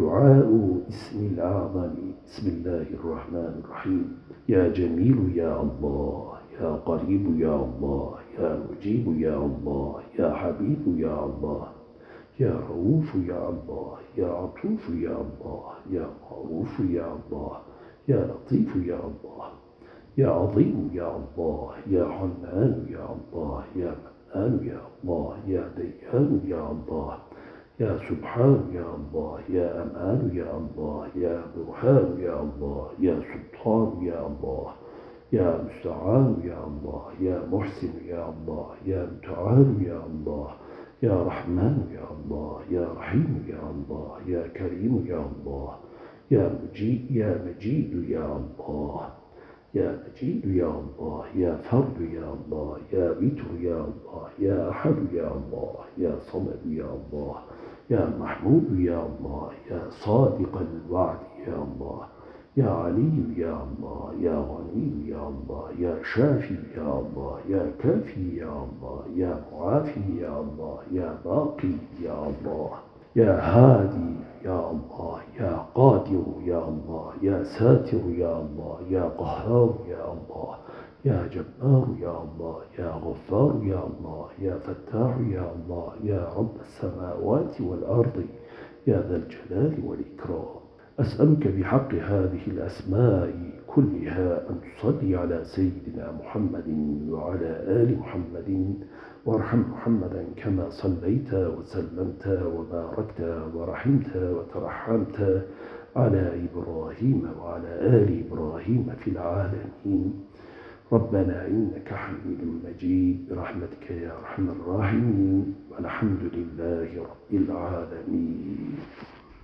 دعاء اسم الأعظم بسم الله الرحمن الرحيم يا جميل يا الله يا قريب يا الله يا مجيب يا الله يا حبيب يا الله يا رؤوف يا الله يا عطوف يا الله يا معروف يا الله يا لطيف يا الله يا عظيم يا الله يا حنان يا الله يا منان يا الله يا ديان يا الله يا سبحان يا الله يا أمان يا الله يا برهان يا الله يا سلطان يا الله يا مستعان يا الله يا محسن يا الله يا متعال يا الله يا رحمن يا الله يا رحيم يا الله يا كريم يا الله يا مجيد يا مجيد يا الله يا مجيد يا الله يا فرد يا الله يا وتر يا الله يا أحد يا الله يا صمد يا الله يا محمود يا الله يا صادق الوعد يا الله يا علي يا الله يا غني يا الله يا شافي يا الله يا كافي يا الله يا معافي يا الله يا باقي يا الله يا هادي يا الله يا قادر يا الله يا ساتر يا الله يا قهار يا الله يا جبار يا الله يا غفار يا الله يا فتاح يا الله يا رب السماوات والأرض يا ذا الجلال والإكرام. أسألك بحق هذه الأسماء كلها أن تصلي على سيدنا محمد وعلى آل محمد وارحم محمدا كما صليت وسلمت وباركت ورحمت وترحمت. على إبراهيم وعلى آل إبراهيم في العالمين. ربنا إنك حميد مجيد. برحمتك يا أرحم الراحمين. والحمد لله رب العالمين.